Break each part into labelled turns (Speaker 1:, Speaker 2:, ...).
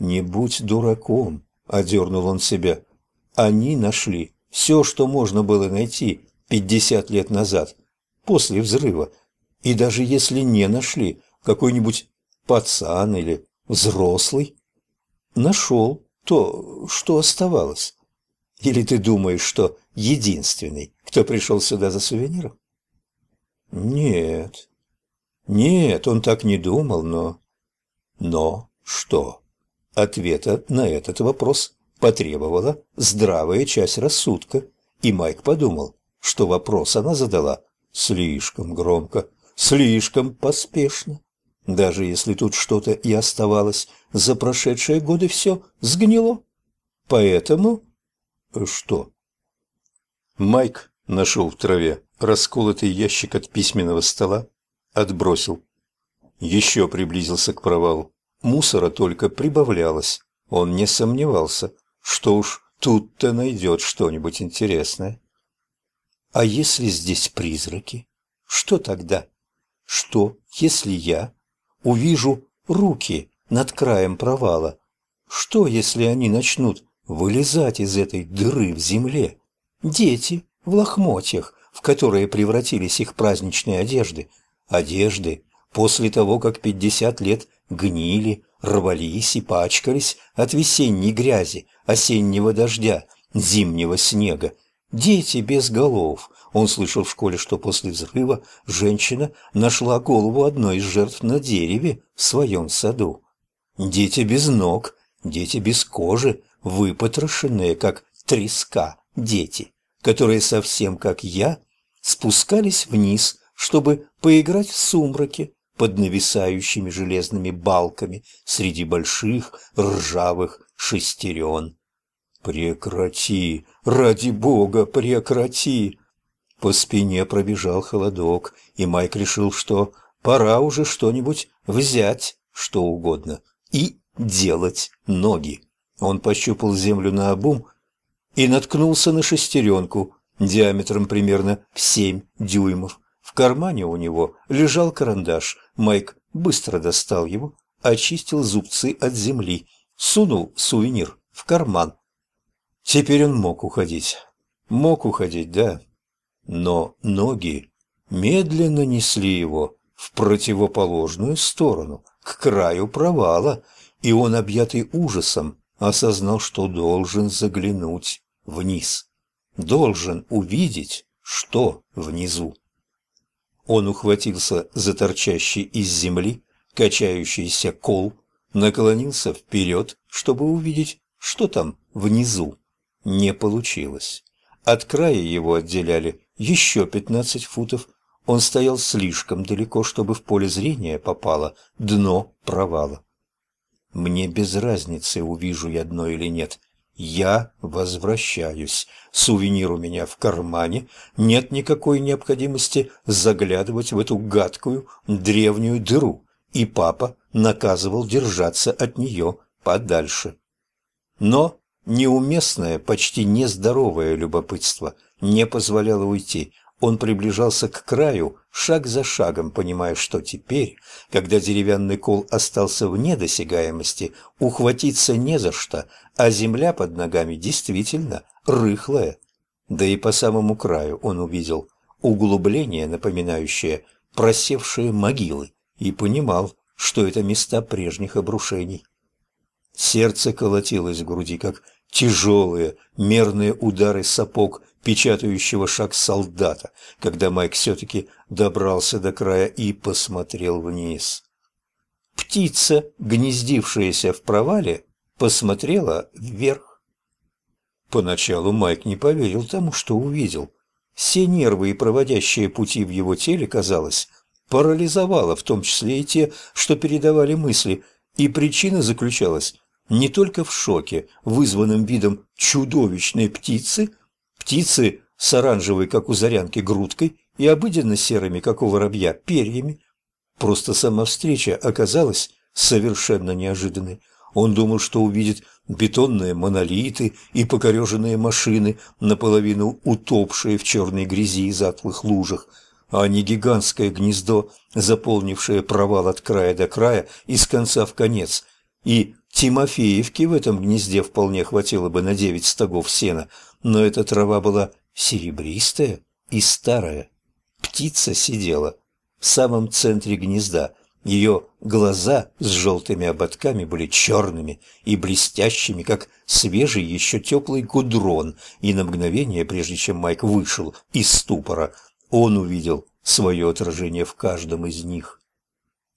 Speaker 1: Не будь дураком, одернул он себя. Они нашли все, что можно было найти пятьдесят лет назад, после взрыва. И даже если не нашли, какой-нибудь пацан или взрослый нашел то, что оставалось. Или ты думаешь, что единственный, кто пришел сюда за сувениром? Нет. Нет, он так не думал, но... Но что? Ответа на этот вопрос потребовала здравая часть рассудка, и Майк подумал, что вопрос она задала слишком громко, слишком поспешно. Даже если тут что-то и оставалось, за прошедшие годы все сгнило. Поэтому... Что? Майк нашел в траве расколотый ящик от письменного стола, отбросил. Еще приблизился к провалу. Мусора только прибавлялось. Он не сомневался, что уж тут-то найдет что-нибудь интересное. А если здесь призраки? Что тогда? Что, если я увижу руки над краем провала? Что, если они начнут вылезать из этой дыры в земле? Дети в лохмотьях, в которые превратились их праздничные одежды. Одежды, после того, как пятьдесят лет гнили, рвались и пачкались от весенней грязи, осеннего дождя, зимнего снега. Дети без голов. Он слышал в школе, что после взрыва женщина нашла голову одной из жертв на дереве в своем саду. Дети без ног, дети без кожи, выпотрошенные, как треска, дети, которые совсем как я спускались вниз, чтобы поиграть в сумраке под нависающими железными балками среди больших ржавых шестерен. «Прекрати! Ради бога, прекрати!» По спине пробежал холодок, и Майк решил, что пора уже что-нибудь взять, что угодно, и делать ноги. Он пощупал землю на обум и наткнулся на шестеренку диаметром примерно в семь дюймов. В кармане у него лежал карандаш. Майк быстро достал его, очистил зубцы от земли, сунул сувенир в карман. Теперь он мог уходить. Мог уходить, да. Но ноги медленно несли его в противоположную сторону, к краю провала, и он, объятый ужасом, осознал, что должен заглянуть вниз. Должен увидеть, что внизу. Он ухватился за торчащий из земли качающийся кол, наклонился вперед, чтобы увидеть, что там внизу. Не получилось. От края его отделяли еще пятнадцать футов. Он стоял слишком далеко, чтобы в поле зрения попало дно провала. Мне без разницы, увижу я дно или нет. Я возвращаюсь. Сувенир у меня в кармане. Нет никакой необходимости заглядывать в эту гадкую древнюю дыру. И папа наказывал держаться от нее подальше. Но неуместное, почти нездоровое любопытство не позволяло уйти. Он приближался к краю, шаг за шагом, понимая, что теперь, когда деревянный кол остался вне досягаемости, ухватиться не за что, а земля под ногами действительно рыхлая. Да и по самому краю он увидел углубление, напоминающее просевшие могилы, и понимал, что это места прежних обрушений. Сердце колотилось в груди, как тяжелые мерные удары сапог печатающего шаг солдата, когда Майк все-таки добрался до края и посмотрел вниз. Птица, гнездившаяся в провале, посмотрела вверх. Поначалу Майк не поверил тому, что увидел. Все нервы и проводящие пути в его теле, казалось, парализовало, в том числе и те, что передавали мысли, и причина заключалась не только в шоке, вызванном видом чудовищной птицы, птицы с оранжевой, как у зарянки, грудкой и обыденно серыми, как у воробья, перьями. Просто сама встреча оказалась совершенно неожиданной. Он думал, что увидит бетонные монолиты и покореженные машины, наполовину утопшие в черной грязи и затлых лужах, а не гигантское гнездо, заполнившее провал от края до края и с конца в конец, и Тимофеевки в этом гнезде вполне хватило бы на девять стогов сена, но эта трава была серебристая и старая. Птица сидела в самом центре гнезда. Ее глаза с желтыми ободками были черными и блестящими, как свежий еще теплый гудрон, и на мгновение, прежде чем Майк вышел из ступора, он увидел свое отражение в каждом из них.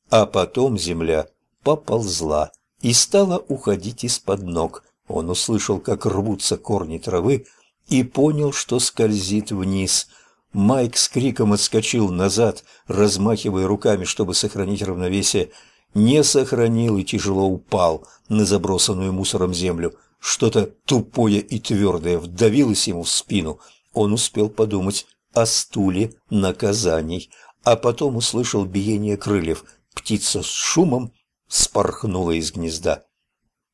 Speaker 1: А потом земля поползла и стала уходить из-под ног. Он услышал, как рвутся корни травы, и понял, что скользит вниз. Майк с криком отскочил назад, размахивая руками, чтобы сохранить равновесие. Не сохранил и тяжело упал на забросанную мусором землю. Что-то тупое и твердое вдавилось ему в спину. Он успел подумать о стуле наказаний, а потом услышал биение крыльев. Птица с шумом спорхнула из гнезда.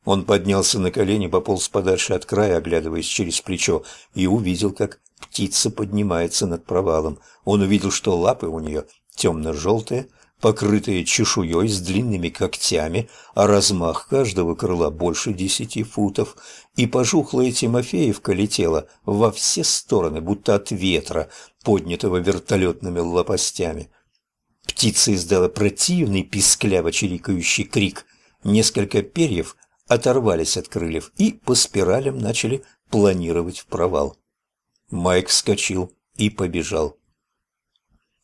Speaker 1: Он поднялся на колени, пополз подальше от края, оглядываясь через плечо, и увидел, как птица поднимается над провалом. Он увидел, что лапы у нее темно-желтые, покрытые чешуей с длинными когтями, а размах каждого крыла больше десяти футов, и пожухлая Тимофеевка летела во все стороны, будто от ветра, поднятого вертолетными лопастями. Птица издала противный пискляво-чирикающий крик. Несколько перьев оторвались от крыльев и по спиралям начали планировать в провал. Майк вскочил и побежал.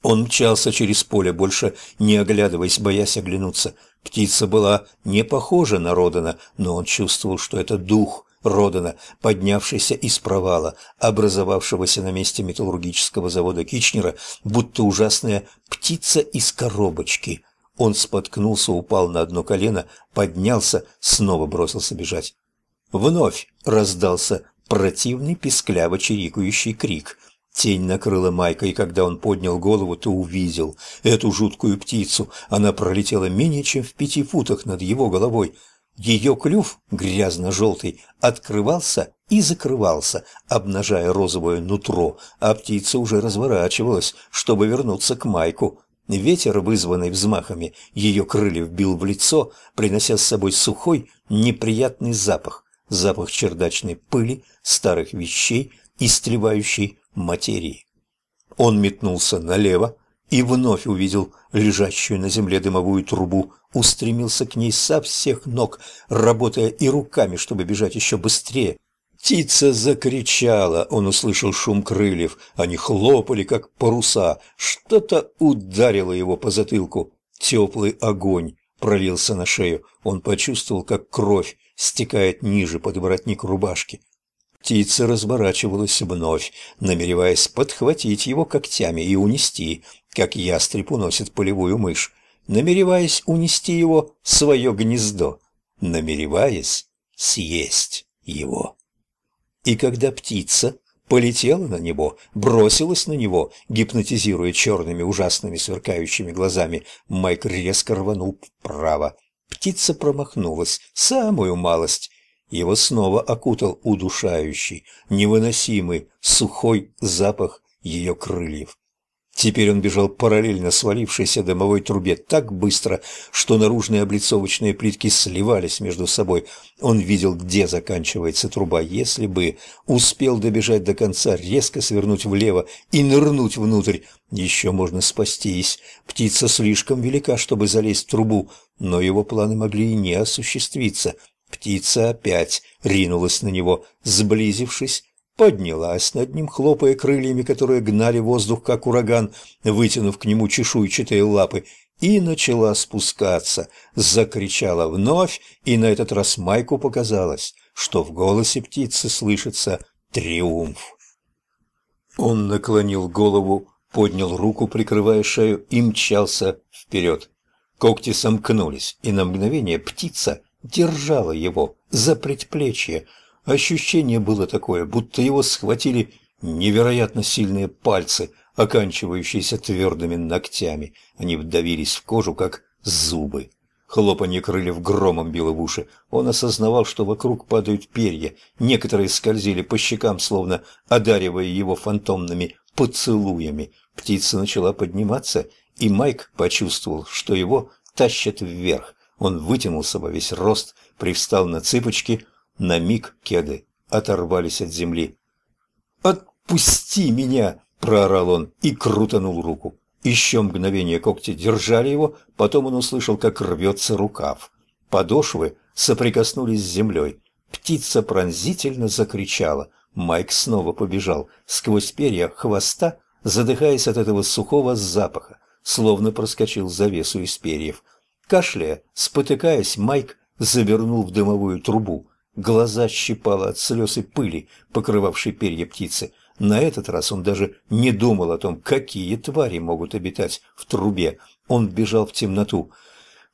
Speaker 1: Он мчался через поле, больше не оглядываясь, боясь оглянуться. Птица была не похожа на Родана, но он чувствовал, что это дух Родана, поднявшийся из провала, образовавшегося на месте металлургического завода Кичнера, будто ужасная птица из коробочки. Он споткнулся, упал на одно колено, поднялся, снова бросился бежать. Вновь раздался противный пискляво-чирикающий крик – Тень накрыла Майка, и когда он поднял голову, то увидел эту жуткую птицу. Она пролетела менее чем в пяти футах над его головой. Ее клюв, грязно-желтый, открывался и закрывался, обнажая розовое нутро, а птица уже разворачивалась, чтобы вернуться к Майку. Ветер, вызванный взмахами ее крыльев, бил в лицо, принося с собой сухой, неприятный запах, запах чердачной пыли, старых вещей, истревающей материи. Он метнулся налево и вновь увидел лежащую на земле дымовую трубу, устремился к ней со всех ног, работая и руками, чтобы бежать еще быстрее. Птица закричала, он услышал шум крыльев, они хлопали, как паруса, что-то ударило его по затылку. Теплый огонь пролился на шею, он почувствовал, как кровь стекает ниже под воротник рубашки. Птица разворачивалась вновь, намереваясь подхватить его когтями и унести, как ястреб уносит полевую мышь, намереваясь унести его в свое гнездо, намереваясь съесть его. И когда птица полетела на него, бросилась на него, гипнотизируя черными ужасными сверкающими глазами, Майк резко рванул вправо. Птица промахнулась, самую малость, его снова окутал удушающий, невыносимый, сухой запах ее крыльев. Теперь он бежал параллельно свалившейся дымовой трубе так быстро, что наружные облицовочные плитки сливались между собой. Он видел, где заканчивается труба. Если бы успел добежать до конца, резко свернуть влево и нырнуть внутрь, еще можно спастись. Птица слишком велика, чтобы залезть в трубу, но его планы могли и не осуществиться. Птица опять ринулась на него, сблизившись, поднялась над ним, хлопая крыльями, которые гнали воздух, как ураган, вытянув к нему чешуйчатые лапы, и начала спускаться. Закричала вновь, и на этот раз Майку показалось, что в голосе птицы слышится триумф. Он наклонил голову, поднял руку, прикрывая шею, и мчался вперед. Когти сомкнулись, и на мгновение птица держала его за предплечье. Ощущение было такое, будто его схватили невероятно сильные пальцы, оканчивающиеся твердыми ногтями. Они вдавились в кожу, как зубы. Хлопанье крыльев громом било в уши. Он осознавал, что вокруг падают перья. Некоторые скользили по щекам, словно одаривая его фантомными поцелуями. Птица начала подниматься, и Майк почувствовал, что его тащат вверх. Он вытянулся во весь рост, привстал на цыпочки, на миг кеды оторвались от земли. «Отпусти меня!» – проорал он и крутанул руку. Еще мгновение когти держали его, потом он услышал, как рвется рукав. Подошвы соприкоснулись с землей. Птица пронзительно закричала. Майк снова побежал сквозь перья хвоста, задыхаясь от этого сухого запаха, словно проскочил завесу из перьев. Кашляя, спотыкаясь, Майк завернул в дымовую трубу. Глаза щипало от слез и пыли, покрывавшей перья птицы. На этот раз он даже не думал о том, какие твари могут обитать в трубе. Он бежал в темноту.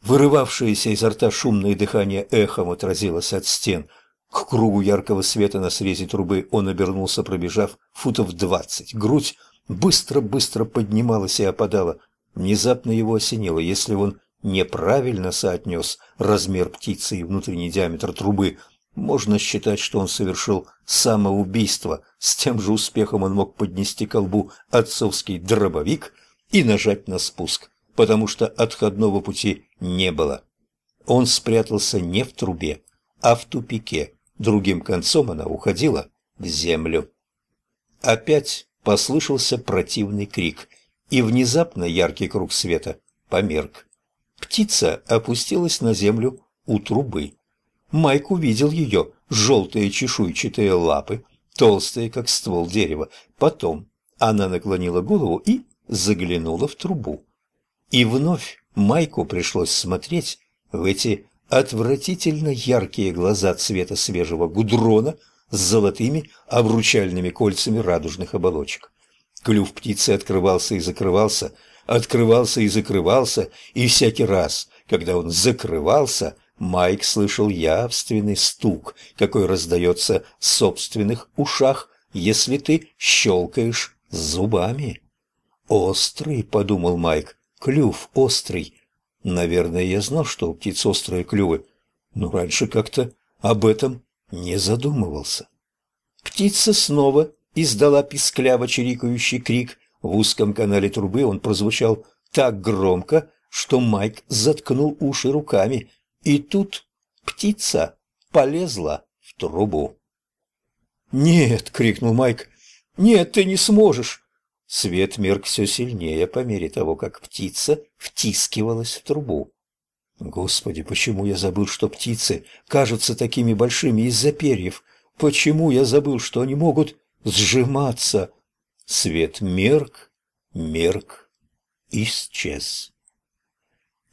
Speaker 1: Вырывавшееся изо рта шумное дыхание эхом отразилось от стен. К кругу яркого света на срезе трубы он обернулся, пробежав футов двадцать. Грудь быстро-быстро поднималась и опадала. Внезапно его осенило, если он неправильно соотнес размер птицы и внутренний диаметр трубы, можно считать, что он совершил самоубийство. С тем же успехом он мог поднести к колбу отцовский дробовик и нажать на спуск, потому что отходного пути не было. Он спрятался не в трубе, а в тупике. Другим концом она уходила в землю. Опять послышался противный крик, и внезапно яркий круг света померк. Птица опустилась на землю у трубы. Майк увидел ее, желтые чешуйчатые лапы, толстые, как ствол дерева. Потом она наклонила голову и заглянула в трубу. И вновь Майку пришлось смотреть в эти отвратительно яркие глаза цвета свежего гудрона с золотыми обручальными кольцами радужных оболочек. Клюв птицы открывался и закрывался, открывался и закрывался, и всякий раз, когда он закрывался, Майк слышал явственный стук, какой раздается в собственных ушах, если ты щелкаешь зубами. «Острый», — подумал Майк, — «клюв острый». Наверное, я знал, что у птиц острые клювы, но раньше как-то об этом не задумывался. Птица снова издала пискляво чирикающий крик. В узком канале трубы он прозвучал так громко, что Майк заткнул уши руками, и тут птица полезла в трубу. «Нет!» — крикнул Майк. «Нет, ты не сможешь!» Свет мерк все сильнее по мере того, как птица втискивалась в трубу. Господи, почему я забыл, что птицы кажутся такими большими из-за перьев? Почему я забыл, что они могут сжиматься? Свет мерк, мерк, исчез.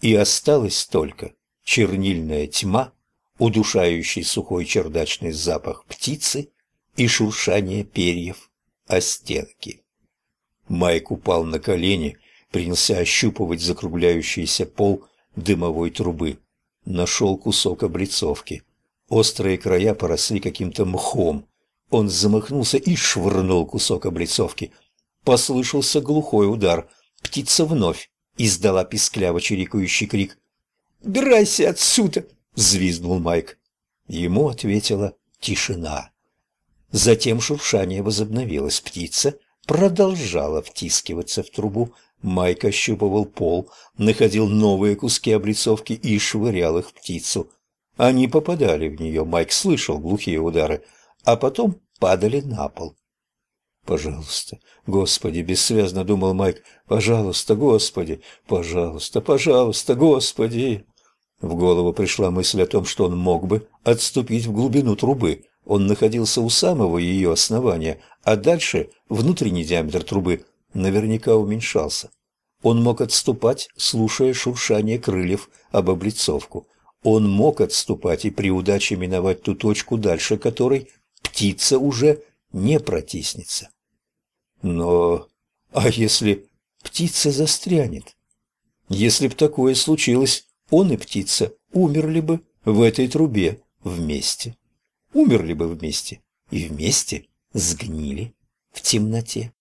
Speaker 1: И осталась только чернильная тьма, удушающий сухой чердачный запах птицы и шуршание перьев о стенки. Майк упал на колени, принялся ощупывать закругляющийся пол дымовой трубы. Нашел кусок облицовки. Острые края поросли каким-то мхом. Он замахнулся и швырнул кусок облицовки. Послышался глухой удар. Птица вновь издала пискляво чирикающий крик. «Драйся отсюда!» — взвизгнул Майк. Ему ответила тишина. Затем шуршание возобновилось. Птица продолжала втискиваться в трубу. Майк ощупывал пол, находил новые куски облицовки и швырял их птицу. Они попадали в нее, Майк слышал глухие удары, а потом падали на пол. «Пожалуйста, Господи!» — бессвязно думал Майк. «Пожалуйста, Господи! Пожалуйста, пожалуйста, Господи!» В голову пришла мысль о том, что он мог бы отступить в глубину трубы, он находился у самого ее основания, а дальше внутренний диаметр трубы наверняка уменьшался. Он мог отступать, слушая шуршание крыльев об облицовку. Он мог отступать и при удаче миновать ту точку, дальше которой птица уже не протиснется. Но... а если птица застрянет? Если б такое случилось, он и птица умерли бы в этой трубе вместе умерли бы вместе и вместе сгнили в темноте.